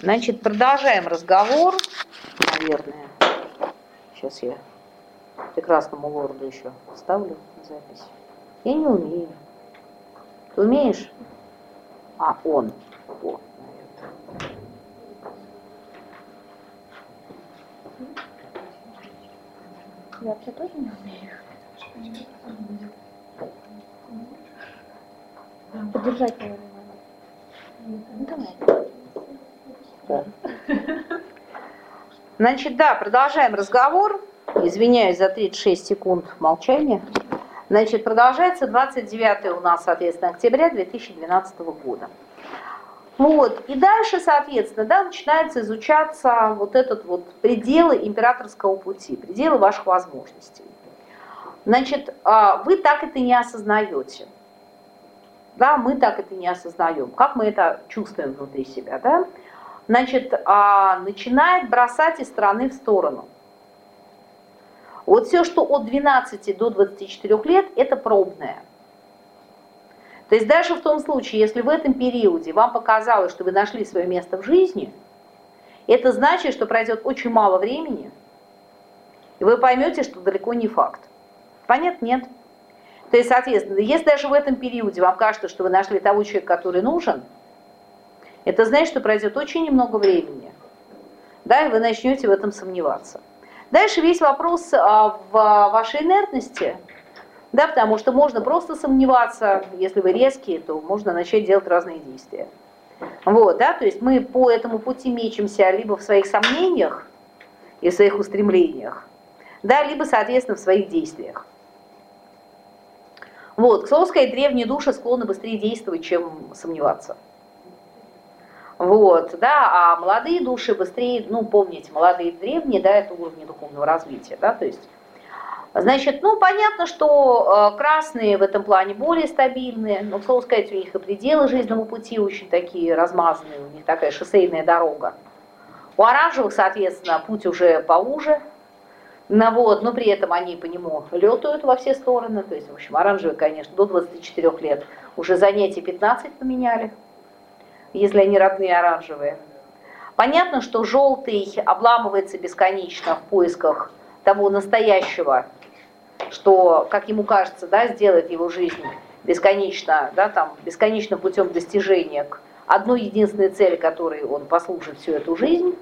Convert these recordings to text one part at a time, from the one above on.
Значит, продолжаем разговор, наверное. Сейчас я прекрасному лорду еще вставлю запись. Я не умею. Ты умеешь? А, он. О, Я вообще тоже не умею. Поддержать, наверное, надо. Ну, давай. Значит, да, продолжаем разговор. Извиняюсь за 36 секунд молчания. Значит, продолжается 29 у нас, соответственно, октября 2012 года. Вот. И дальше, соответственно, да, начинается изучаться вот этот вот пределы императорского пути, пределы ваших возможностей. Значит, а, вы так это не осознаете. Да, мы так это не осознаем. Как мы это чувствуем внутри себя, да? Значит, а, начинает бросать из стороны в сторону. Вот все, что от 12 до 24 лет, это пробное. То есть даже в том случае, если в этом периоде вам показалось, что вы нашли свое место в жизни, это значит, что пройдет очень мало времени, и вы поймете, что далеко не факт. Понятно? Нет. То есть, соответственно, если даже в этом периоде вам кажется, что вы нашли того человека, который нужен, это значит, что пройдет очень немного времени, да, и вы начнете в этом сомневаться. Дальше весь вопрос а, в вашей инертности – да, потому что можно просто сомневаться, если вы резкие, то можно начать делать разные действия. Вот, да, то есть мы по этому пути мечемся либо в своих сомнениях и в своих устремлениях, да, либо, соответственно, в своих действиях. Вот, к слову сказать, древние души склонны быстрее действовать, чем сомневаться. Вот, да, а молодые души быстрее, ну, помните, молодые и древние, да, это уровни духовного развития, да, то есть Значит, ну, понятно, что э, красные в этом плане более стабильные, но, к слову сказать, у них и пределы жизненного пути очень такие размазанные, у них такая шоссейная дорога. У оранжевых, соответственно, путь уже поуже, ну, вот, но при этом они по нему летают во все стороны, то есть, в общем, оранжевые, конечно, до 24 лет уже занятия 15 поменяли, если они родные оранжевые. Понятно, что желтый обламывается бесконечно в поисках того настоящего что, как ему кажется, да, сделает его жизнь бесконечно, да, там, бесконечным путем достижения к одной единственной цели, которой он послужит всю эту жизнь.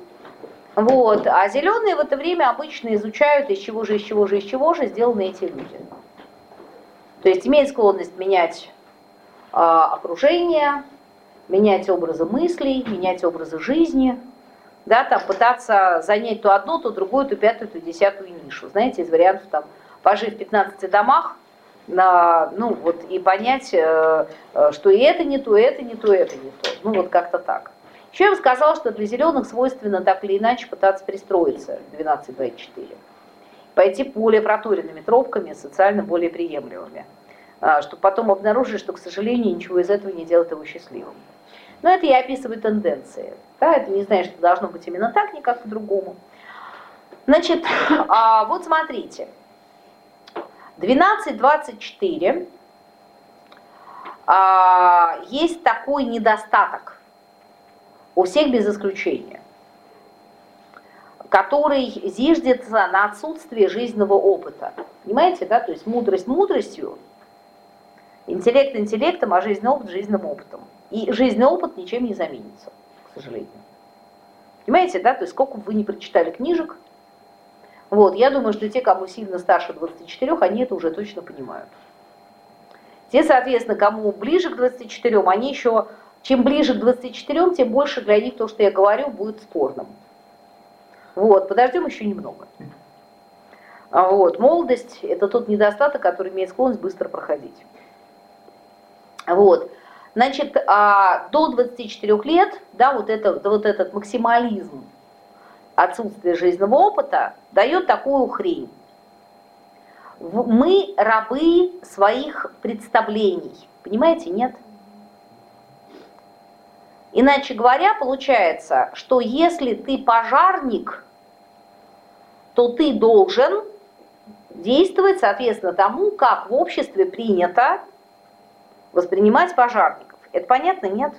Вот. А зеленые в это время обычно изучают, из чего же, из чего же, из чего же сделаны эти люди. То есть имеет склонность менять э, окружение, менять образы мыслей, менять образы жизни, да, там пытаться занять то одно, то другое, то пятую, то десятую нишу. Знаете, из вариантов там пожить в 15 домах, на, ну вот и понять, э, э, что и это не то, и это не то, и это не то. Ну вот как-то так. Еще я бы сказала, что для зеленых свойственно так или иначе пытаться пристроиться 12-24. Пойти более проторенными тропками, социально более приемлемыми. А, чтобы потом обнаружить, что, к сожалению, ничего из этого не делает его счастливым. Но это я описываю тенденции. Да, это не значит, что должно быть именно так, никак по-другому. Значит, а, вот смотрите. 12.24 а, есть такой недостаток у всех без исключения, который зиждется на отсутствие жизненного опыта. Понимаете, да? То есть мудрость мудростью, интеллект интеллектом, а жизненный опыт жизненным опытом. И жизненный опыт ничем не заменится, к сожалению. Понимаете, да? То есть сколько бы вы не прочитали книжек, вот, я думаю, что те, кому сильно старше 24, они это уже точно понимают. Те, соответственно, кому ближе к 24, они еще, чем ближе к 24, тем больше для них то, что я говорю, будет спорным. Вот, подождем еще немного. А вот, молодость – это тот недостаток, который имеет склонность быстро проходить. Вот, значит, а до 24 лет, да, вот, это, вот этот максимализм, отсутствие жизненного опыта дает такую хрень. Мы рабы своих представлений. Понимаете, нет? Иначе говоря, получается, что если ты пожарник, то ты должен действовать соответственно тому, как в обществе принято воспринимать пожарников. Это понятно? Нет?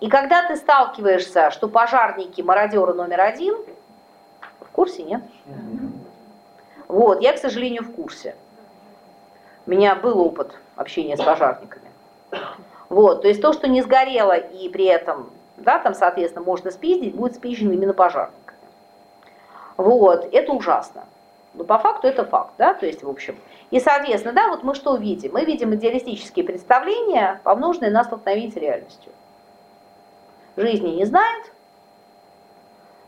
И когда ты сталкиваешься, что пожарники мародеры номер один, в курсе, нет? Вот, я, к сожалению, в курсе. У меня был опыт общения с пожарниками. Вот, то есть то, что не сгорело и при этом, да, там, соответственно, можно спиздить, будет спизжено именно пожарниками. Вот, это ужасно. Но по факту это факт, да, то есть, в общем. И, соответственно, да, вот мы что видим? Мы видим идеалистические представления, помноженные на столкновение с реальностью. Жизни не знает,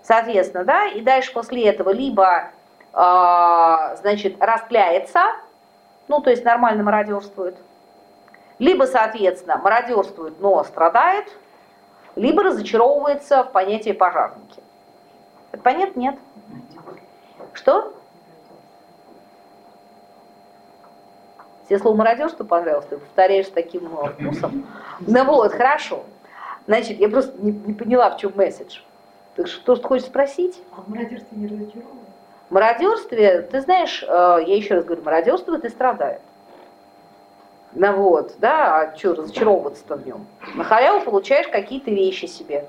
соответственно, да, и дальше после этого либо, э, значит, распляется, ну, то есть нормально мародерствует, либо, соответственно, мародерствует, но страдает, либо разочаровывается в понятии пожарники. Это понятно? Нет. Что? Тебе слово мародерство понравилось, ты повторяешь таким ну, вкусом. Ну вот, хорошо. Значит, я просто не, не поняла, в чем месседж. Так что, что хочешь спросить? А в мародерстве не разочаровывает? Мародерстве, ты знаешь, э, я еще раз говорю, мародерство ты страдает. Ну вот, да, а что разочаровываться-то в нем? На халяву получаешь какие-то вещи себе.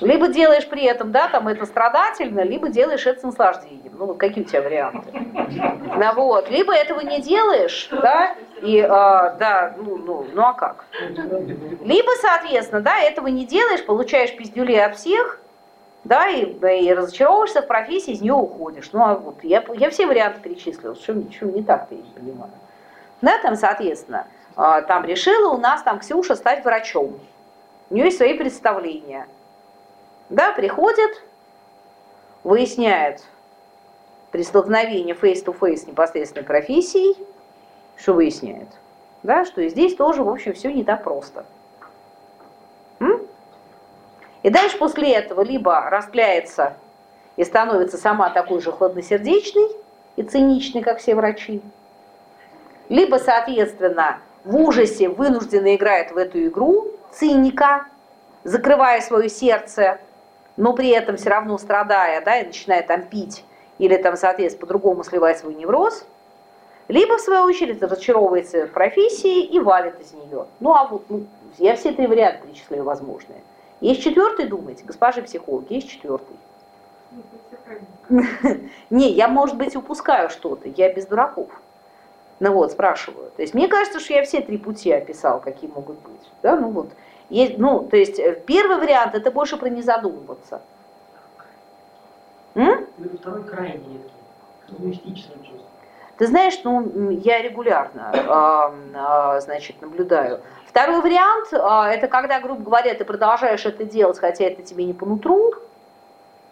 Либо делаешь при этом, да, там это страдательно, либо делаешь это с наслаждением. Ну, какие у тебя варианты? Ну, вот. Либо этого не делаешь, да, и, а, да, ну, ну, ну, а как? Либо, соответственно, да, этого не делаешь, получаешь пиздюлей от всех, да, и, и разочаровываешься в профессии, из нее уходишь. Ну, а вот я, я все варианты перечислила, что, что не так-то, я не понимаю. Да, там, соответственно, а, там решила у нас там Ксюша стать врачом. У нее есть свои представления. Да, приходит, выясняет при столкновении face-to-face с непосредственной профессией, что выясняет? Да, что и здесь тоже, в общем, все не так просто. М? И дальше после этого либо распляется и становится сама такой же хладносердечной и циничной, как все врачи, либо, соответственно, в ужасе вынужденно играет в эту игру циника, закрывая свое сердце, но при этом все равно страдая, да, и начинает там пить или там, соответственно, по-другому сливать свой невроз, либо, в свою очередь, разочаровывается в профессии и валит из нее. Ну, а вот ну, я все три варианта перечисляю возможные. Есть четвертый, думаете, госпожи психологи, есть четвертый. Не, я, может быть, упускаю что-то, я без дураков. Ну вот, спрашиваю. То есть мне кажется, что я все три пути описал, какие могут быть. Да, ну вот. Есть, ну, то есть э, первый вариант это больше про не задумываться. М? Ну, второй крайне редкий, чувство. Ты знаешь, ну, я регулярно, э, э, значит, наблюдаю. Второй вариант, э, это когда, грубо говоря, ты продолжаешь это делать, хотя это тебе не по нутру,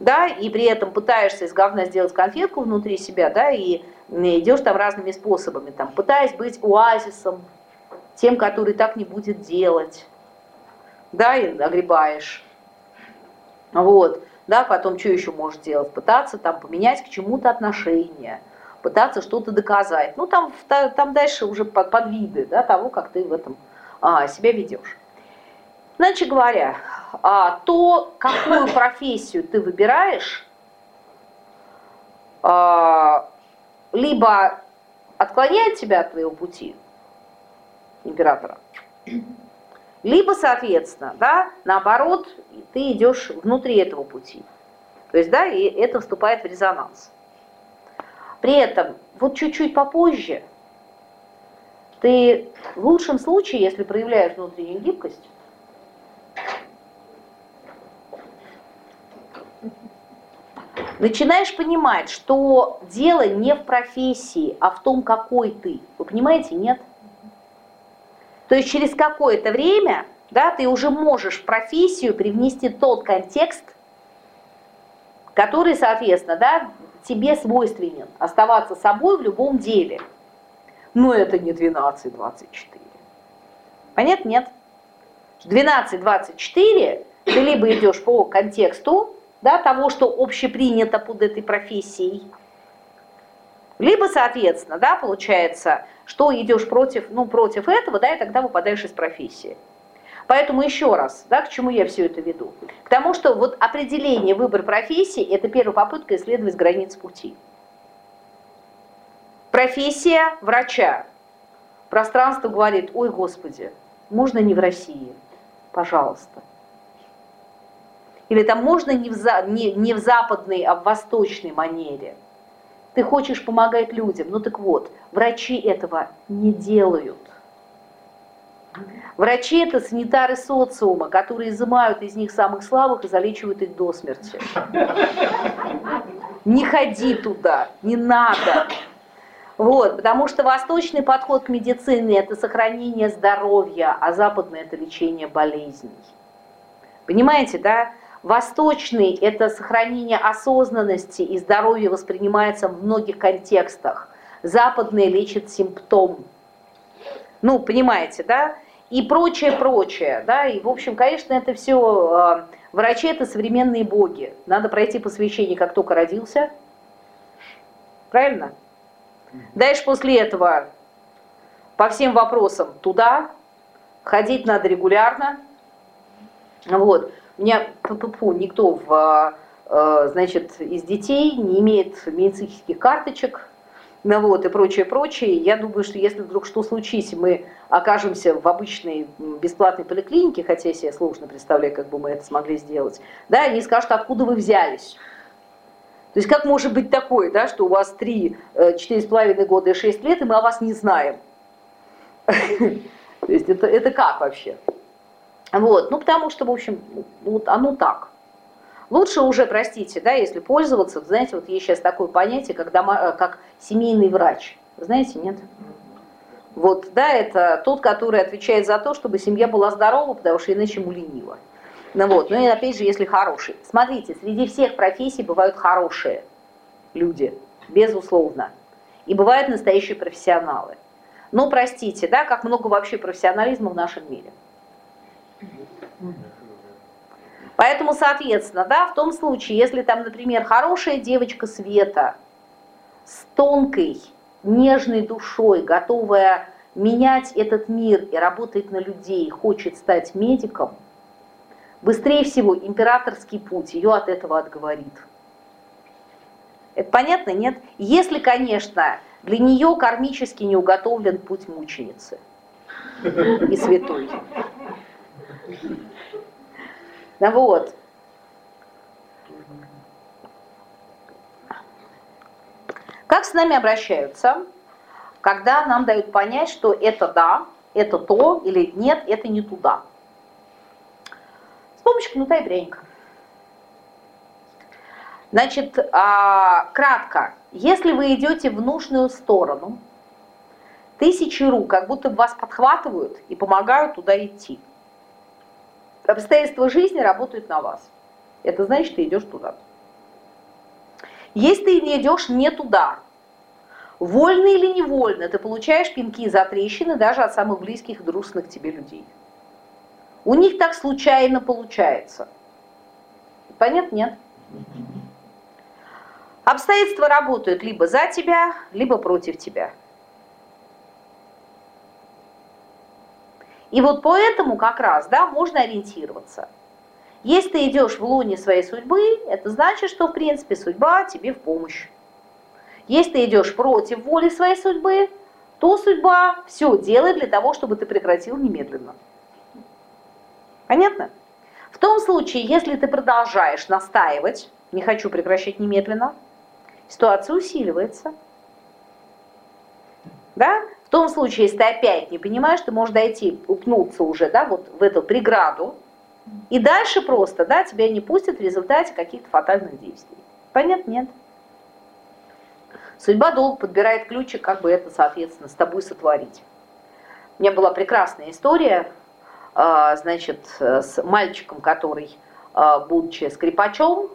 да, и при этом пытаешься из говна сделать конфетку внутри себя, да, и идешь там разными способами, там, пытаясь быть оазисом, тем, который так не будет делать, да, и огребаешь. Вот, да, потом что еще можешь делать? Пытаться там поменять к чему-то отношение, пытаться что-то доказать. Ну, там, там дальше уже под, под виды, да, того, как ты в этом а, себя ведешь. Иначе говоря, а, то, какую профессию ты выбираешь, а, либо отклоняет тебя от твоего пути императора, либо, соответственно, да, наоборот, ты идешь внутри этого пути. То есть, да, и это вступает в резонанс. При этом, вот чуть-чуть попозже, ты в лучшем случае, если проявляешь внутреннюю гибкость, начинаешь понимать, что дело не в профессии, а в том, какой ты. Вы понимаете, нет? То есть через какое-то время да, ты уже можешь в профессию привнести тот контекст, который, соответственно, да, тебе свойственен, оставаться собой в любом деле. Но это не 12-24. Понятно? Нет. 12-24 ты либо идешь по контексту, да, того, что общепринято под этой профессией. Либо, соответственно, да, получается, что идешь против, ну, против этого, да, и тогда выпадаешь из профессии. Поэтому еще раз, да, к чему я все это веду? К тому, что вот определение, выбор профессии – это первая попытка исследовать границы пути. Профессия врача. Пространство говорит, ой, Господи, можно не в России, пожалуйста. Или там можно не в, за, не, не в западной, а в восточной манере. Ты хочешь помогать людям. Ну так вот, врачи этого не делают. Врачи – это санитары социума, которые изымают из них самых слабых и залечивают их до смерти. Не ходи туда, не надо. Вот, потому что восточный подход к медицине – это сохранение здоровья, а западный – это лечение болезней. Понимаете, да? Восточный – это сохранение осознанности и здоровья воспринимается в многих контекстах. Западный лечит симптом. Ну, понимаете, да? И прочее, прочее, да? И, в общем, конечно, это все… А, врачи – это современные боги. Надо пройти посвящение, как только родился. Правильно? Дальше после этого по всем вопросам туда, ходить надо регулярно. Вот. Меня фу, никто в, э, значит, из детей не имеет медицинских карточек, ну вот, и прочее, прочее. Я думаю, что если вдруг что случится, мы окажемся в обычной бесплатной поликлинике, хотя я себе сложно представляю, как бы мы это смогли сделать, да, они скажут, откуда вы взялись. То есть как может быть такое, да, что у вас 3, 4,5 э, года и 6 лет, и мы о вас не знаем? То есть это, это как вообще? Вот, ну потому что, в общем, вот оно так. Лучше уже, простите, да, если пользоваться, знаете, вот есть сейчас такое понятие, как, дома, э, как семейный врач. Знаете, нет? Вот, да, это тот, который отвечает за то, чтобы семья была здорова, потому что иначе ему лениво. Ну вот, ну и опять же, если хороший. Смотрите, среди всех профессий бывают хорошие люди, безусловно. И бывают настоящие профессионалы. Но простите, да, как много вообще профессионализма в нашем мире. Поэтому, соответственно, да, в том случае, если там, например, хорошая девочка Света с тонкой, нежной душой, готовая менять этот мир и работать на людей, хочет стать медиком, быстрее всего императорский путь ее от этого отговорит. Это понятно, нет? Если, конечно, для нее кармически не уготовлен путь мученицы и святой. Ну вот. Как с нами обращаются, когда нам дают понять, что это да, это то, или нет, это не туда? С помощью кнута и пряника. Значит, а, кратко, если вы идете в нужную сторону, тысячи рук как будто вас подхватывают и помогают туда идти. Обстоятельства жизни работают на вас. Это значит, ты идешь туда. Если ты не идешь не туда, вольно или невольно, ты получаешь пинки за трещины даже от самых близких и дружных тебе людей. У них так случайно получается. Понятно? Нет. Обстоятельства работают либо за тебя, либо против тебя. И вот поэтому как раз да, можно ориентироваться. Если ты идешь в луне своей судьбы, это значит, что в принципе судьба тебе в помощь. Если ты идешь против воли своей судьбы, то судьба все делает для того, чтобы ты прекратил немедленно. Понятно? В том случае, если ты продолжаешь настаивать, не хочу прекращать немедленно, ситуация усиливается. Да? Том случае, если ты опять не понимаешь, ты можешь дойти, упнуться уже да, вот в эту преграду, и дальше просто да, тебя не пустят в результате каких-то фатальных действий. Понятно? Нет. Судьба долго подбирает ключи, как бы это, соответственно, с тобой сотворить. У меня была прекрасная история а, значит, с мальчиком, который, а, будучи скрипачом,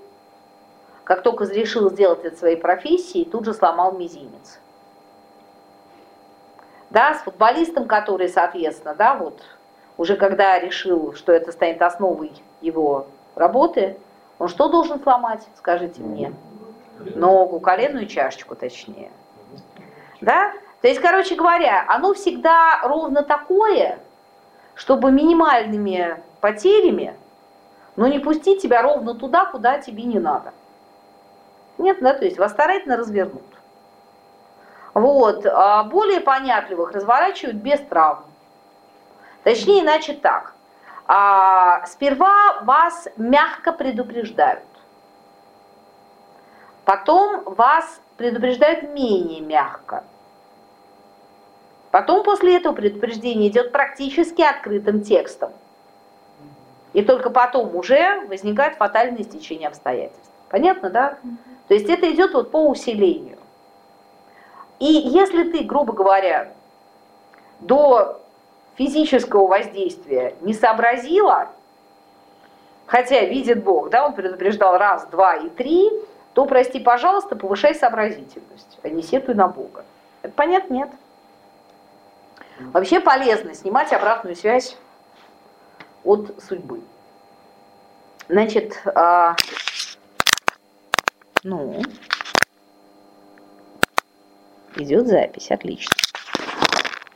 как только решил сделать это своей профессией, тут же сломал мизинец. Да, с футболистом, который, соответственно, да, вот уже когда решил, что это станет основой его работы, он что должен сломать, скажите мне? Ногу, коленную чашечку точнее. Да? То есть, короче говоря, оно всегда ровно такое, чтобы минимальными потерями, но не пустить тебя ровно туда, куда тебе не надо. Нет, да, то есть вас старательно развернут. Вот, а более понятливых разворачивают без травм. Точнее, иначе так. а, сперва вас мягко предупреждают. Потом вас предупреждают менее мягко. Потом после этого предупреждение идет практически открытым текстом. И только потом уже возникает фатальное стечение обстоятельств. Понятно, да? То есть это идет вот по усилению. И если ты, грубо говоря, до физического воздействия не сообразила, хотя видит Бог, да, он предупреждал раз, два и три, то, прости, пожалуйста, повышай сообразительность, а не сетуй на Бога. Это понятно? Нет. Вообще полезно снимать обратную связь от судьбы. Значит, а, ну, идет запись, отлично.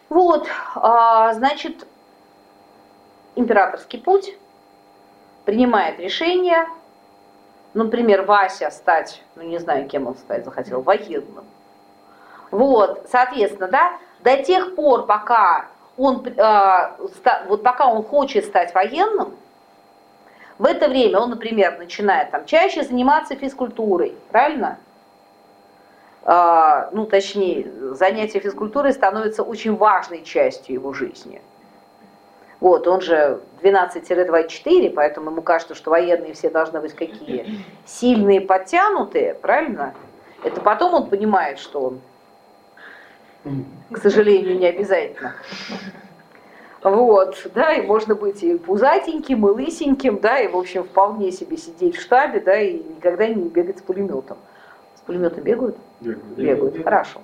Вот, а, значит, императорский путь принимает решение, например, Вася стать, ну не знаю, кем он стать захотел, военным. Вот, соответственно, да, до тех пор, пока он, э, вот пока он хочет стать военным, в это время он, например, начинает там чаще заниматься физкультурой, правильно? Э, ну, точнее, занятие физкультурой становится очень важной частью его жизни. Вот, он же 12-24, поэтому ему кажется, что военные все должны быть какие? Сильные, подтянутые, правильно? Это потом он понимает, что он к сожалению, не обязательно. Вот, да, и можно быть и пузатеньким, и лысеньким, да, и, в общем, вполне себе сидеть в штабе, да, и никогда не бегать с пулеметом. С пулеметом бегают? Бегают. Бегают, хорошо.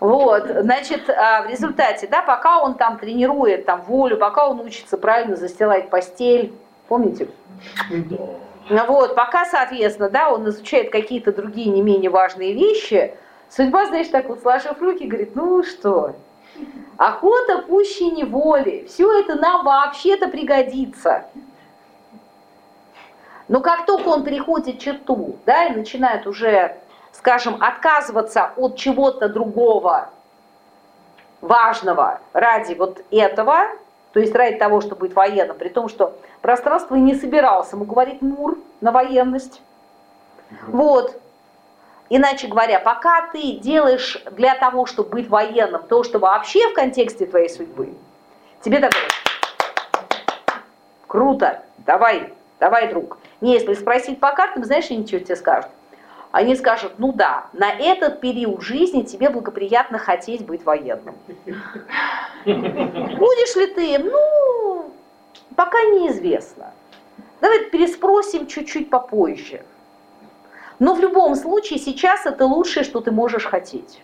Вот, значит, а, в результате, да, пока он там тренирует там волю, пока он учится правильно застилать постель, помните? Да. Вот, пока, соответственно, да, он изучает какие-то другие не менее важные вещи, Судьба, знаешь, так вот сложив руки, говорит, ну что, охота пуще неволи, все это нам вообще-то пригодится. Но как только он переходит черту, да, и начинает уже, скажем, отказываться от чего-то другого, важного ради вот этого, то есть ради того, чтобы быть военным, при том, что пространство не собирался ему говорить Мур на военность. Вот. Иначе говоря, пока ты делаешь для того, чтобы быть военным, то, что вообще в контексте твоей судьбы, тебе так круто, давай, давай, друг. Не, если спросить по картам, знаешь, они что тебе скажут? Они скажут, ну да, на этот период жизни тебе благоприятно хотеть быть военным. Будешь ли ты? Ну, пока неизвестно. Давай переспросим чуть-чуть попозже. Но в любом случае сейчас это лучшее, что ты можешь хотеть.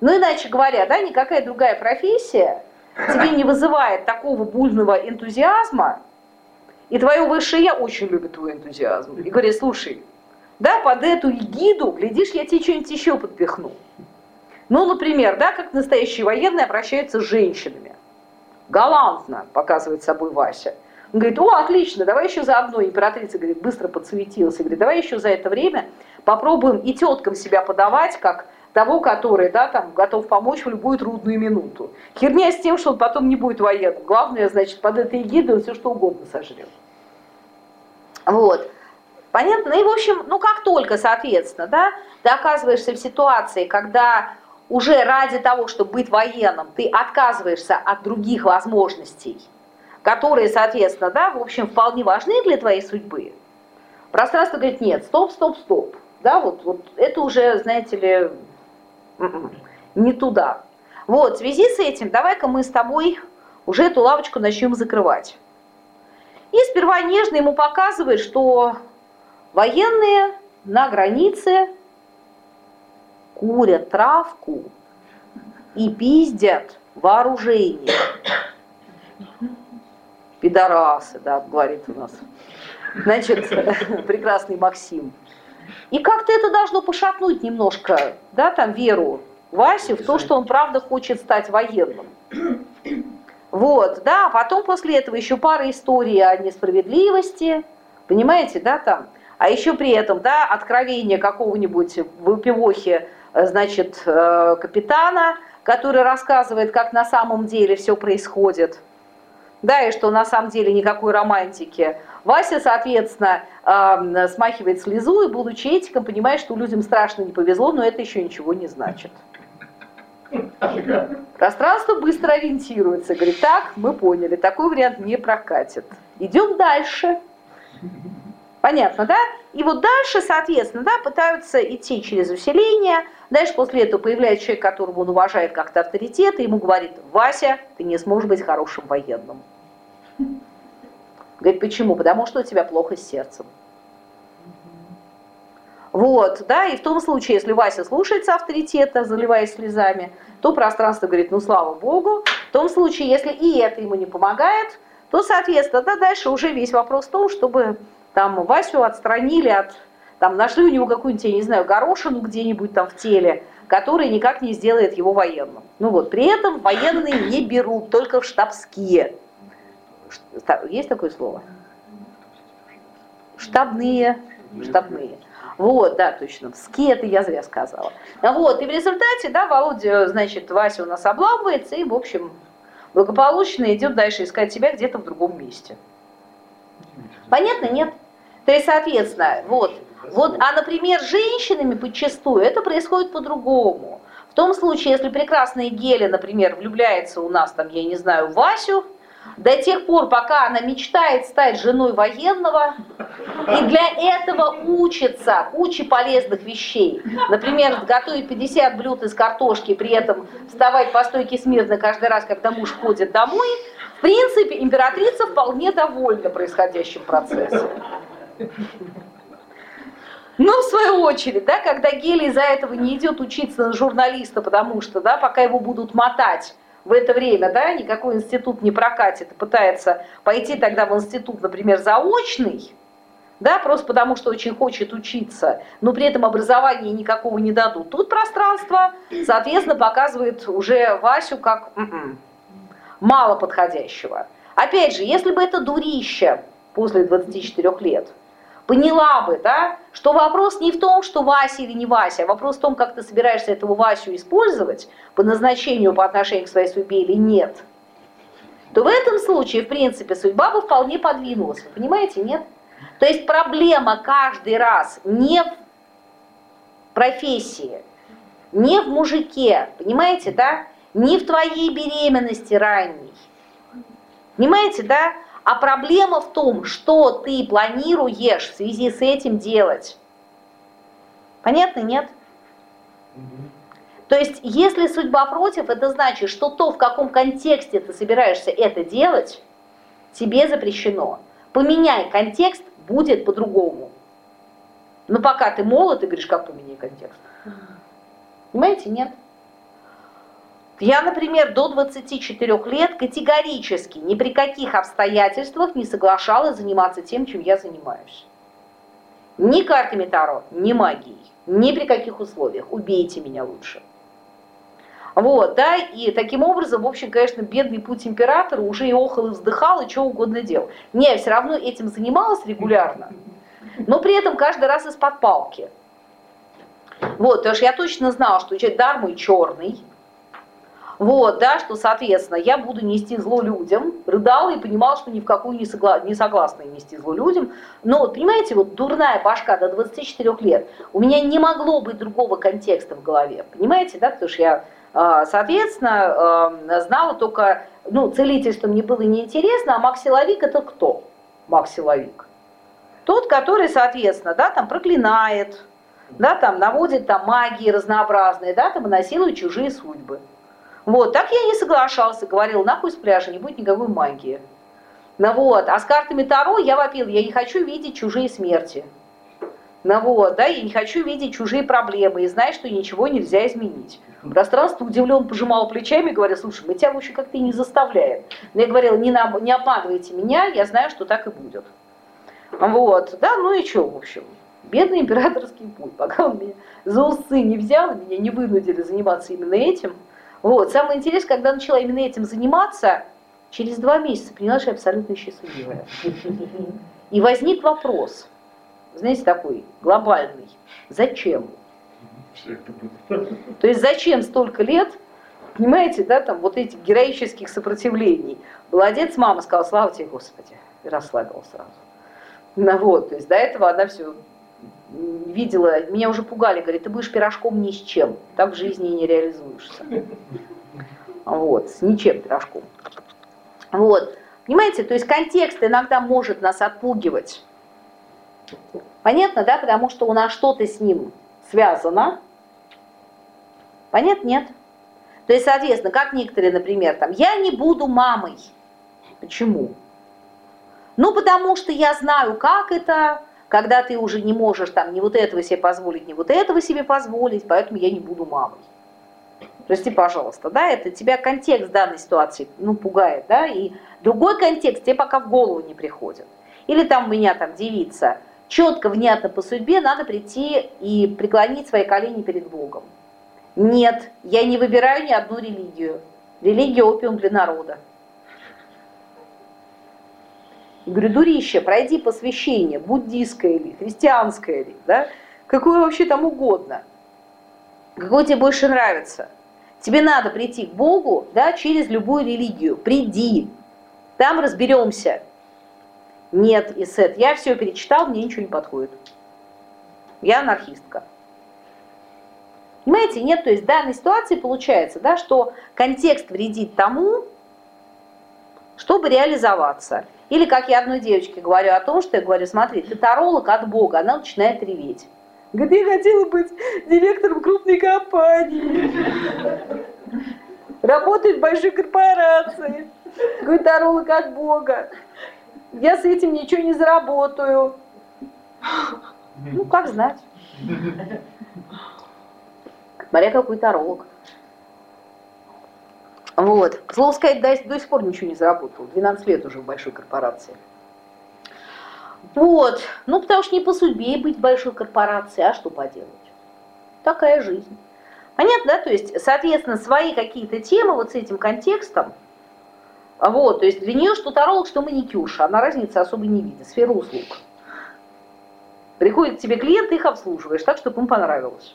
Ну, иначе говоря, да, никакая другая профессия тебе не вызывает такого бурного энтузиазма, и твое высшее «я» очень любит твой энтузиазм. И говорит, слушай, да, под эту эгиду, глядишь, я тебе что-нибудь еще подпихну. Ну, например, да, как настоящие военные обращаются с женщинами. Галантно показывает собой Вася. Он говорит, о, отлично, давай еще заодно, императрица, говорит, быстро подсуетилась, и говорит, давай еще за это время попробуем и теткам себя подавать, как того, который, да, там, готов помочь в любую трудную минуту. Херня с тем, что он потом не будет военным. Главное, значит, под этой эгидой он все что угодно сожрет. Вот. Понятно? Ну и, в общем, ну как только, соответственно, да, ты оказываешься в ситуации, когда уже ради того, чтобы быть военным, ты отказываешься от других возможностей, которые, соответственно, да, в общем, вполне важны для твоей судьбы, пространство говорит, нет, стоп, стоп, стоп. Да, вот, вот это уже, знаете ли, м-м, не туда. Вот, в связи с этим, давай-ка мы с тобой уже эту лавочку начнем закрывать. И сперва нежно ему показывает, что военные на границе курят травку и пиздят вооружение пидорасы, да, говорит у нас. Значит, прекрасный Максим. И как-то это должно пошатнуть немножко, да, там, веру Васи в то, что он правда хочет стать военным. Вот, да, а потом после этого еще пара историй о несправедливости, понимаете, да, там. А еще при этом, да, откровение какого-нибудь выпивохи, значит, э, капитана, который рассказывает, как на самом деле все происходит – да, и что на самом деле никакой романтики. Вася, соответственно, э, смахивает слезу и, будучи этиком, понимает, что людям страшно не повезло, но это еще ничего не значит. Пространство быстро ориентируется, говорит, так, мы поняли, такой вариант не прокатит. Идем дальше. Понятно, да? И вот дальше, соответственно, да, пытаются идти через усиление. Дальше после этого появляется человек, которого он уважает как-то авторитет, и ему говорит, Вася, ты не сможешь быть хорошим военным. Говорит, почему? Потому что у тебя плохо с сердцем. Вот, да, и в том случае, если Вася слушается авторитета, заливаясь слезами, то пространство говорит, ну слава богу. В том случае, если и это ему не помогает, то, соответственно, да, дальше уже весь вопрос в том, чтобы там Васю отстранили от, там нашли у него какую-нибудь, я не знаю, горошину где-нибудь там в теле, который никак не сделает его военным. Ну вот, при этом военные не берут, только в штабские. Есть такое слово? Штабные, штабные. Вот, да, точно, ски это я зря сказала. Вот, и в результате, да, Володя, значит, Вася у нас обламывается и, в общем, благополучно идет дальше искать себя где-то в другом месте. Понятно, нет? То есть, соответственно, вот, вот, а, например, с женщинами подчастую это происходит по-другому. В том случае, если прекрасная Геля, например, влюбляется у нас, там, я не знаю, в Васю, до тех пор, пока она мечтает стать женой военного, и для этого учится куче полезных вещей. Например, готовить 50 блюд из картошки, при этом вставать по стойке смирно каждый раз, когда муж ходит домой, в принципе, императрица вполне довольна происходящим процессом. Но в свою очередь, да, когда Гелий из-за этого не идет учиться на журналиста, потому что, да, пока его будут мотать в это время, да, никакой институт не прокатит, пытается пойти тогда в институт, например, заочный, да, просто потому что очень хочет учиться, но при этом образования никакого не дадут. Тут пространство, соответственно, показывает уже Васю как м -м, мало подходящего. Опять же, если бы это дурище после 24 лет поняла бы, да, что вопрос не в том, что Вася или не Вася, а вопрос в том, как ты собираешься этого Васю использовать по назначению по отношению к своей судьбе или нет, то в этом случае, в принципе, судьба бы вполне подвинулась. Вы понимаете, нет? То есть проблема каждый раз не в профессии, не в мужике, понимаете, да? Не в твоей беременности ранней. Понимаете, да? А проблема в том, что ты планируешь в связи с этим делать. Понятно, нет? То есть, если судьба против, это значит, что то, в каком контексте ты собираешься это делать, тебе запрещено. Поменяй контекст, будет по-другому. Но пока ты молод, ты говоришь, как поменяй контекст. Понимаете, нет? Я, например, до 24 лет категорически ни при каких обстоятельствах не соглашалась заниматься тем, чем я занимаюсь. Ни картами Таро, ни магией. Ни при каких условиях. Убейте меня лучше. Вот, да, и таким образом, в общем, конечно, бедный путь императора уже и охал, и вздыхал, и что угодно делал. Не, я все равно этим занималась регулярно, но при этом каждый раз из-под палки. Вот, потому что я точно знала, что дар мой черный, вот, да, что, соответственно, я буду нести зло людям, рыдала и понимала, что ни в какую не, согла не согласна нести зло людям. Но, вот, понимаете, вот дурная башка до 24 лет, у меня не могло быть другого контекста в голове, понимаете, да, потому что я, а, соответственно, а, знала только, ну, целительство мне было неинтересно, а максиловик это кто? Максиловик. Тот, который, соответственно, да, там проклинает, да, там наводит там магии разнообразные, да, там и насилует чужие судьбы. Вот, так я не соглашался, говорил, нахуй с пляжа, не будет никакой магии. Ну вот, а с картами Таро я вопил, я не хочу видеть чужие смерти. Ну вот, да, я не хочу видеть чужие проблемы и знать, что ничего нельзя изменить. Пространство удивленно пожимало плечами и говорил, слушай, мы тебя вообще как-то и не заставляем. Но я говорила, не, на, не обманывайте меня, я знаю, что так и будет. Вот, да, ну и что, в общем, бедный императорский путь, пока он меня за усы не взял, меня не вынудили заниматься именно этим – вот. Самое интересное, когда начала именно этим заниматься, через два месяца поняла, что я абсолютно счастливая. И возник вопрос, знаете, такой глобальный, зачем? То есть зачем столько лет, понимаете, да, там вот этих героических сопротивлений? Молодец, мама сказала, слава тебе, Господи, и расслабила сразу. Ну вот, то есть до этого она все видела, меня уже пугали, говорит, ты будешь пирожком ни с чем, так в жизни и не реализуешься. Вот, с ничем пирожком. Вот, понимаете, то есть контекст иногда может нас отпугивать. Понятно, да, потому что у нас что-то с ним связано. Понятно, нет? То есть, соответственно, как некоторые, например, там, я не буду мамой. Почему? Ну, потому что я знаю, как это, когда ты уже не можешь там ни вот этого себе позволить, ни вот этого себе позволить, поэтому я не буду мамой. Прости, пожалуйста, да, это тебя контекст данной ситуации, ну, пугает, да, и другой контекст тебе пока в голову не приходит. Или там у меня там девица, четко, внятно по судьбе надо прийти и преклонить свои колени перед Богом. Нет, я не выбираю ни одну религию. Религия – опиум для народа. Говорю, дурище, пройди посвящение, буддийское ли, христианское ли, да, какое вообще там угодно. Какое тебе больше нравится. Тебе надо прийти к Богу да, через любую религию. Приди, там разберемся. Нет, Исет, я все перечитал, мне ничего не подходит. Я анархистка. Понимаете, нет, то есть в данной ситуации получается, да, что контекст вредит тому, чтобы реализоваться. Или как я одной девочке говорю о том, что я говорю, смотри, ты таролог от Бога, она начинает реветь. Говорит, я хотела быть директором крупной компании, работать в большой корпорации. Говорит, таролог от Бога. Я с этим ничего не заработаю. Ну, как знать смотря какой таролог. Вот. Слово сказать, до, до сих пор ничего не заработал. 12 лет уже в большой корпорации. Вот. Ну, потому что не по судьбе быть большой корпорации, а что поделать? Такая жизнь. Понятно, да? То есть, соответственно, свои какие-то темы вот с этим контекстом, вот, то есть для нее что таролог, что маникюрша, она разницы особо не видит, сфера услуг. Приходит к тебе клиент, ты их обслуживаешь так, чтобы им понравилось.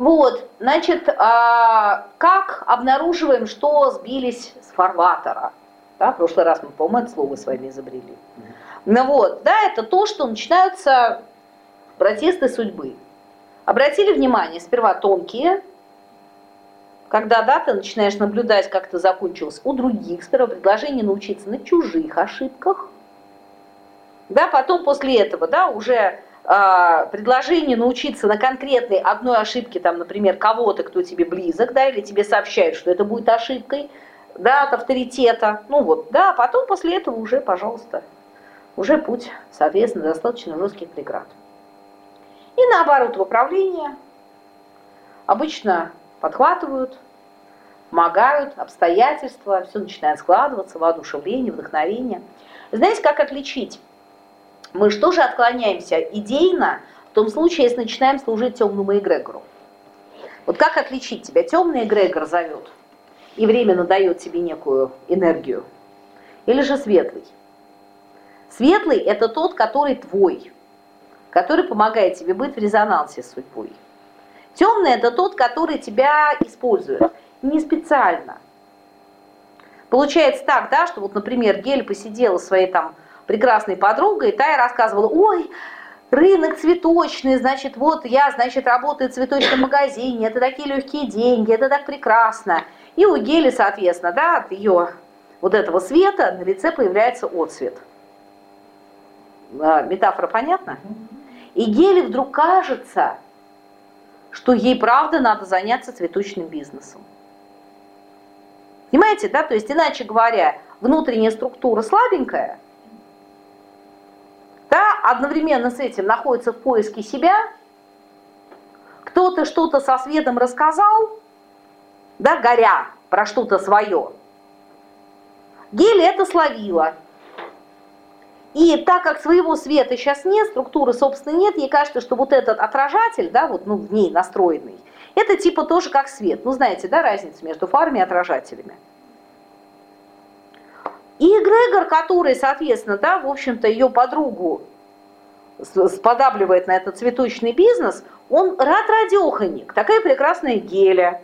Вот, значит, а, как обнаруживаем, что сбились с фарватера? Да, в прошлый раз мы, по-моему, это слово с вами изобрели. Ну вот, да, это то, что начинаются протесты судьбы. Обратили внимание, сперва тонкие, когда да, ты начинаешь наблюдать, как это закончилось у других, сперва предложение научиться на чужих ошибках, да, потом после этого, да, уже предложение научиться на конкретной одной ошибке, там, например, кого-то, кто тебе близок, да, или тебе сообщают, что это будет ошибкой, да, от авторитета, ну вот, да, а потом после этого уже, пожалуйста, уже путь, соответственно, достаточно жестких преград. И наоборот, в управлении обычно подхватывают, помогают, обстоятельства, все начинает складываться, воодушевление, вдохновение. Знаете, как отличить мы что же отклоняемся идейно в том случае, если начинаем служить темному эгрегору. Вот как отличить тебя? Темный эгрегор зовет и временно дает тебе некую энергию. Или же светлый? Светлый – это тот, который твой, который помогает тебе быть в резонансе с судьбой. Темный – это тот, который тебя использует, не специально. Получается так, да, что вот, например, Гель посидела своей там прекрасной подругой, та и рассказывала, ой, рынок цветочный, значит, вот я, значит, работаю в цветочном магазине, это такие легкие деньги, это так прекрасно. И у Гели, соответственно, да, от ее вот этого света на лице появляется отцвет. А, метафора понятна? И Гели вдруг кажется, что ей правда надо заняться цветочным бизнесом. Понимаете, да? То есть, иначе говоря, внутренняя структура слабенькая – да, одновременно с этим находится в поиске себя, кто-то что-то со светом рассказал, да, горя про что-то свое. Гель это словила. И так как своего света сейчас нет, структуры, собственно, нет, ей кажется, что вот этот отражатель, да, вот ну, в ней настроенный, это типа тоже как свет. Ну, знаете, да, разницу между фарами и отражателями. И эгрегор, который, соответственно, да, в общем-то, ее подругу сподабливает на этот цветочный бизнес, он рад радеханик, такая прекрасная геля.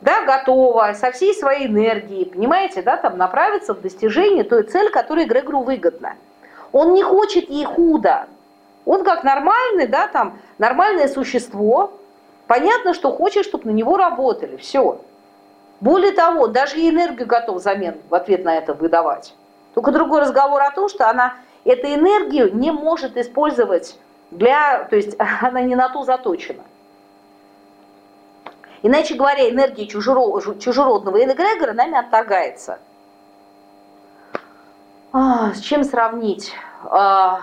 да, готова со всей своей энергией, понимаете, да, там направиться в достижение той цели, которая эгрегору выгодна. Он не хочет ей худо. Он как нормальный, да, там, нормальное существо, понятно, что хочет, чтобы на него работали, все. Более того, даже и энергию готов взамен в ответ на это выдавать. Только другой разговор о том, что она эту энергию не может использовать для, то есть она не на то заточена. Иначе говоря, энергия чужеродного эгрегора нами отторгается. А, с чем сравнить? А,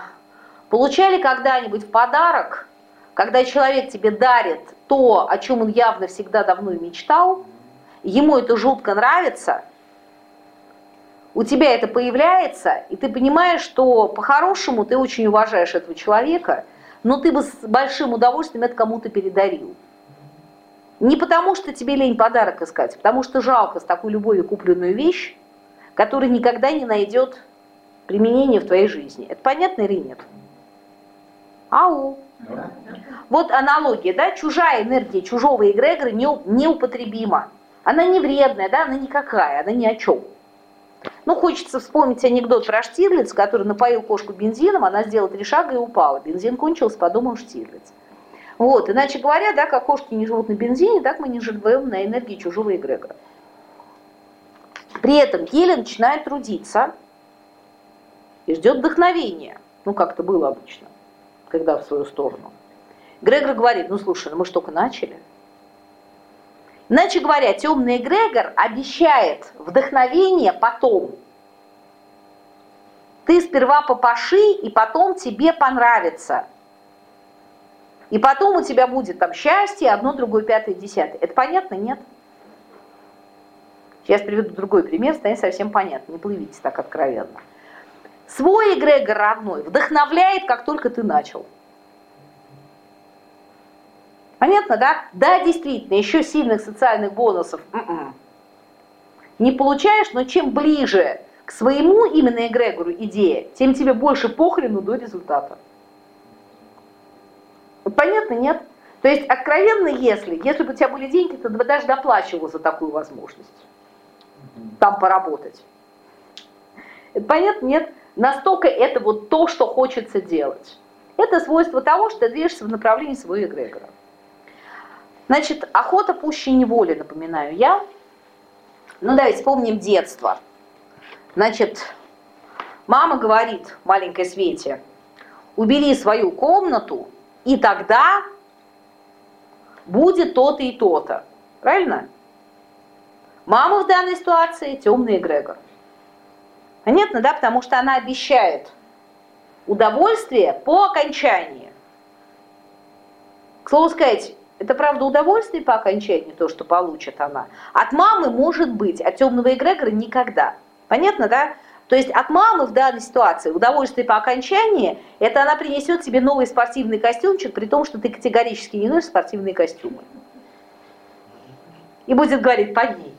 получали когда-нибудь в подарок, когда человек тебе дарит то, о чем он явно всегда давно мечтал, ему это жутко нравится, у тебя это появляется, и ты понимаешь, что по-хорошему ты очень уважаешь этого человека, но ты бы с большим удовольствием это кому-то передарил. Не потому, что тебе лень подарок искать, а потому что жалко с такой любовью купленную вещь, которая никогда не найдет применения в твоей жизни. Это понятно или нет? Ау. Да. Вот аналогия, да, чужая энергия чужого эгрегора не, неупотребима. Она не вредная, да, она никакая, она ни о чем. Ну, хочется вспомнить анекдот про Штирлиц, который напоил кошку бензином, она сделала три шага и упала. Бензин кончился, подумал Штирлиц. Вот, иначе говоря, да, как кошки не живут на бензине, так мы не живем на энергии чужого эгрегора. При этом Еле начинает трудиться и ждет вдохновения. Ну, как это было обычно, когда в свою сторону. Грегор говорит, ну, слушай, ну мы же только начали. Иначе говоря, темный эгрегор обещает вдохновение потом. Ты сперва попаши, и потом тебе понравится. И потом у тебя будет там счастье, одно, другое, пятое, десятое. Это понятно, нет? Сейчас приведу другой пример, станет совсем понятно, не плывите так откровенно. Свой эгрегор родной вдохновляет, как только ты начал. Понятно, да? Да, действительно, еще сильных социальных бонусов м-м. не получаешь, но чем ближе к своему именно эгрегору идея, тем тебе больше похрену до результата. Понятно, нет? То есть, откровенно, если, если бы у тебя были деньги, ты бы даже доплачивал за такую возможность там поработать. Понятно, нет? Настолько это вот то, что хочется делать. Это свойство того, что ты движешься в направлении своего эгрегора. Значит, охота пуще неволи, напоминаю я. Ну давайте вспомним детство. Значит, мама говорит маленькой Свете, убери свою комнату и тогда будет то-то и то-то. Правильно? Мама в данной ситуации темный эгрегор. Понятно, да? Потому что она обещает удовольствие по окончании. К слову сказать, это правда удовольствие по окончанию, то, что получит она. От мамы может быть, от темного эгрегора никогда. Понятно, да? То есть от мамы в данной ситуации удовольствие по окончании, это она принесет тебе новый спортивный костюмчик, при том, что ты категорически не носишь спортивные костюмы. И будет говорить, померяй.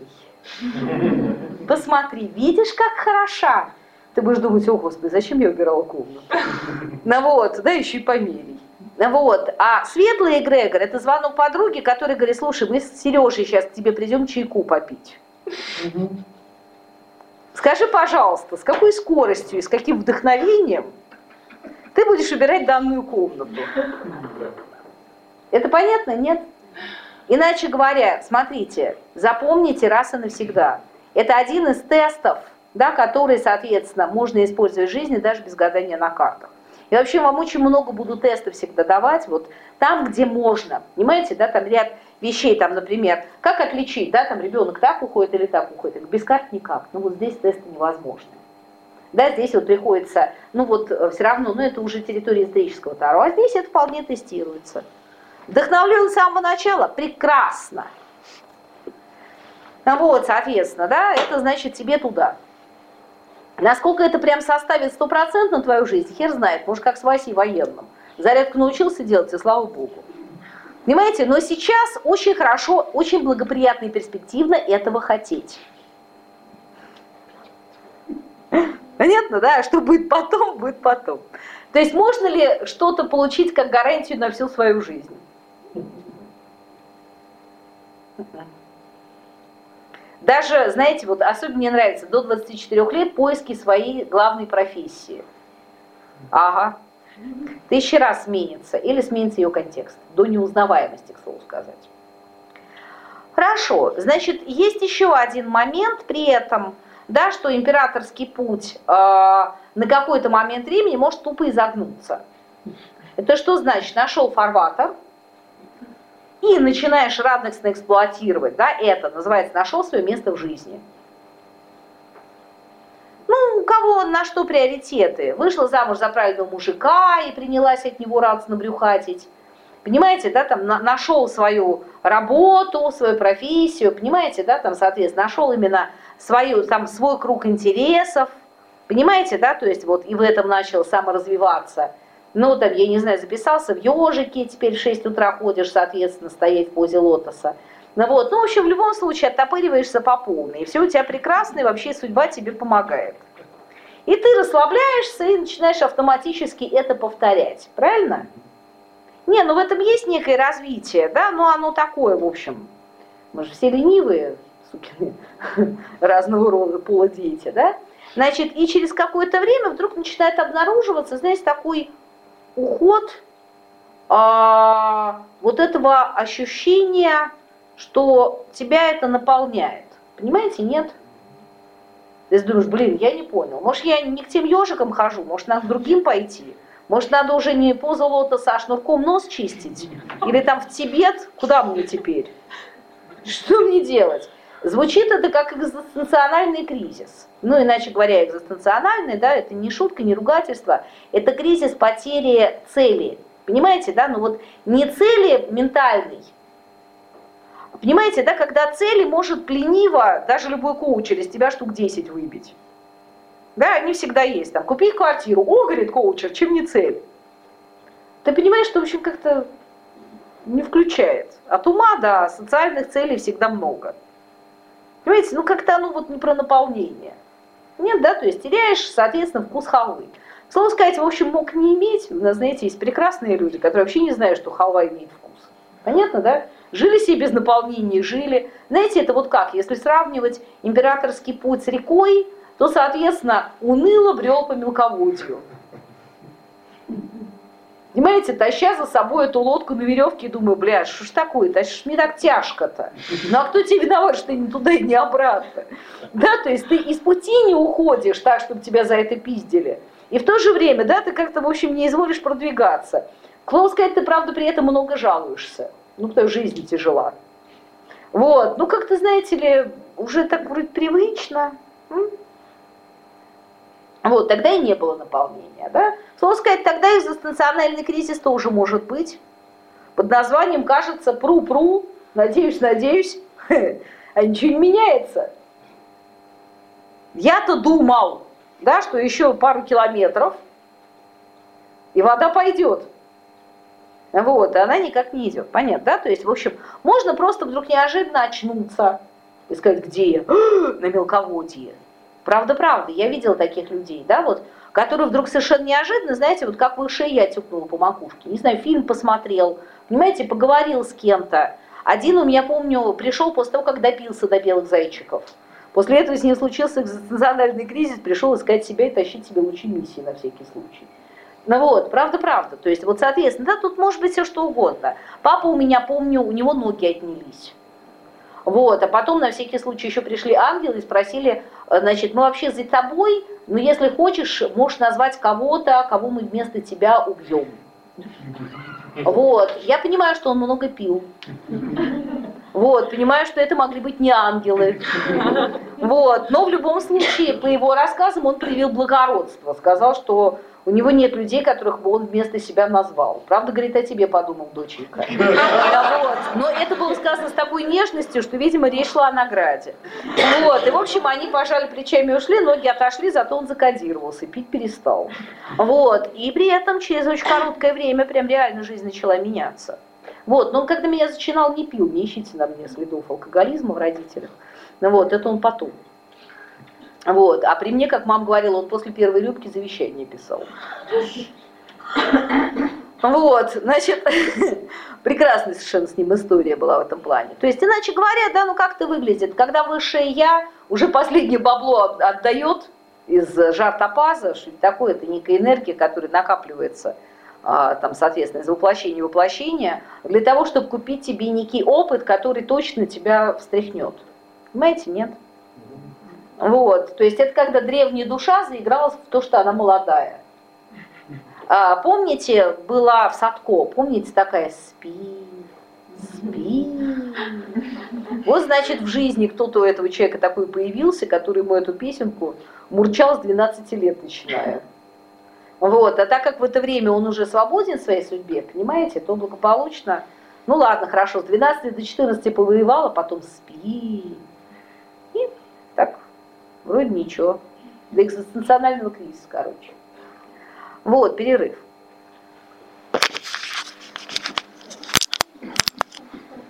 Посмотри, видишь, как хороша. Ты будешь думать, о господи, зачем я убирала комнату? Ну вот, да, еще и померяй. Вот, а светлый эгрегор, это звонок подруги, который говорит, слушай, мы с Сережей сейчас к тебе придем чайку попить. Скажи, пожалуйста, с какой скоростью и с каким вдохновением ты будешь убирать данную комнату? Это понятно, нет? Иначе говоря, смотрите, запомните раз и навсегда. Это один из тестов, да, который, соответственно, можно использовать в жизни даже без гадания на картах. И вообще вам очень много буду тестов всегда давать, вот там, где можно. Понимаете, да, там ряд вещей, там, например, как отличить, да, там ребенок так уходит или так уходит. Без карт никак. Ну вот здесь тесты невозможны. Да, здесь вот приходится, ну вот э, все равно, ну это уже территория исторического таро, а здесь это вполне тестируется. Вдохновлен с самого начала? Прекрасно. Ну вот, соответственно, да, это значит тебе туда. Насколько это прям составит стопроцентно твою жизнь, хер знает, может, как с Васей военным. Зарядку научился делать, и слава богу. Понимаете, но сейчас очень хорошо, очень благоприятно и перспективно этого хотеть. Понятно, да? Что будет потом, будет потом. То есть можно ли что-то получить как гарантию на всю свою жизнь? Даже, знаете, вот особенно мне нравится до 24 лет поиски своей главной профессии. Ага. Тысячи раз сменится или сменится ее контекст. До неузнаваемости, к слову сказать. Хорошо, значит, есть еще один момент при этом, да, что императорский путь э, на какой-то момент времени может тупо изогнуться. Это что значит? Нашел фарватер и начинаешь радостно эксплуатировать, да, это называется нашел свое место в жизни. Ну, у кого на что приоритеты? Вышла замуж за правильного мужика и принялась от него радостно брюхатить. Понимаете, да, там на, нашел свою работу, свою профессию, понимаете, да, там, соответственно, нашел именно свою, там, свой круг интересов, понимаете, да, то есть вот и в этом начал саморазвиваться. Ну, там, я не знаю, записался в ежике, теперь в 6 утра ходишь, соответственно, стоять в позе лотоса. Ну вот, ну, в общем, в любом случае оттопыриваешься по полной, и все у тебя прекрасно, и вообще судьба тебе помогает. И ты расслабляешься и начинаешь автоматически это повторять, правильно? Не, ну в этом есть некое развитие, да, но оно такое, в общем. Мы же все ленивые, сукины, разного рода пола дети, да? Значит, и через какое-то время вдруг начинает обнаруживаться, знаете, такой уход а, вот этого ощущения, что тебя это наполняет. Понимаете, нет? Ты думаешь, блин, я не понял. Может, я не к тем ежикам хожу, может, надо к другим пойти. Может, надо уже не поза лотоса, а шнурком нос чистить? Или там в Тибет? Куда мне теперь? Что мне делать? Звучит это как экзистенциональный кризис. Ну, иначе говоря, экзистенциональный, да, это не шутка, не ругательство, это кризис потери цели. Понимаете, да? Ну вот не цели ментальной, Понимаете, да, когда цели может лениво даже любой коуч через тебя штук 10 выбить. Да, они всегда есть. Там, купи квартиру. О, говорит коучер, чем не цель? Ты понимаешь, что, в общем, как-то не включает. От ума, да, социальных целей всегда много. Понимаете, ну как-то оно вот не про наполнение. Нет, да, то есть теряешь, соответственно, вкус халвы. Слово сказать, в общем, мог не иметь. У нас, знаете, есть прекрасные люди, которые вообще не знают, что халва имеет вкус. Понятно, да? Жили себе без наполнения, жили. Знаете, это вот как, если сравнивать императорский путь с рекой, то, соответственно, уныло брел по мелководью. Понимаете, таща за собой эту лодку на веревке, думаю, бля, что ж такое-то, что ж мне так тяжко-то? Ну а кто тебе виноват, что ты не туда и не обратно? Да, то есть ты из пути не уходишь так, чтобы тебя за это пиздили. И в то же время, да, ты как-то, в общем, не изволишь продвигаться. К сказать, ты, правда, при этом много жалуешься. Ну, потому что жизнь тяжела. Вот, ну как-то, знаете ли, уже так вроде привычно. Вот, тогда и не было наполнения, да? Слово сказать, тогда экзистенциональный кризис тоже может быть. Под названием, кажется, пру-пру, надеюсь, надеюсь, а ничего не меняется. Я-то думал, да, что еще пару километров, и вода пойдет. Вот, и она никак не идет, понятно, да? То есть, в общем, можно просто вдруг неожиданно очнуться и сказать, где я? На мелководье. Правда-правда, я видела таких людей, да, вот, которые вдруг совершенно неожиданно, знаете, вот как выше я тюкнула по макушке, не знаю, фильм посмотрел, понимаете, поговорил с кем-то. Один у меня, помню, пришел после того, как допился до белых зайчиков. После этого с ним случился экзистенциальный кризис, пришел искать себя и тащить себе лучи миссии на всякий случай. Ну вот, правда-правда. То есть вот, соответственно, да, тут может быть все что угодно. Папа у меня, помню, у него ноги отнялись. Вот, а потом на всякий случай еще пришли ангелы и спросили, э, значит, мы вообще за тобой, но если хочешь, можешь назвать кого-то, кого мы вместо тебя убьем. Вот, я понимаю, что он много пил. Вот, понимаю, что это могли быть не ангелы. Вот, но в любом случае, по его рассказам, он проявил благородство. Сказал, что у него нет людей, которых бы он вместо себя назвал. Правда, говорит, о тебе подумал, доченька. Вот. Но это было сказано с такой нежностью, что, видимо, речь шла о награде. Вот. И, в общем, они пожали плечами и ушли, ноги отошли, зато он закодировался, пить перестал. Вот. И при этом через очень короткое время прям реально жизнь начала меняться. Вот. Но он, когда меня зачинал, не пил, не ищите на мне следов алкоголизма в родителях. Ну вот, это он потом. Вот. А при мне, как мама говорила, он после первой рюмки завещание писал. Вот, значит, прекрасная совершенно с ним история была в этом плане. То есть, иначе говоря, да, ну как это выглядит, когда высшее я уже последнее бабло отдает из жар топаза, что такое, это некая энергия, которая накапливается там, соответственно, из воплощения и воплощения, для того, чтобы купить тебе некий опыт, который точно тебя встряхнет. Понимаете, нет? Вот, то есть это когда древняя душа заигралась в то, что она молодая. А, помните, была в Садко, помните, такая «спи, спи». Вот, значит, в жизни кто-то у этого человека такой появился, который ему эту песенку мурчал с 12 лет начиная. Вот, а так как в это время он уже свободен в своей судьбе, понимаете, то благополучно, ну ладно, хорошо, с 12 до 14 повоевал, а потом спи. И так, вроде ничего. До экзистенционального кризиса, короче. Вот, перерыв.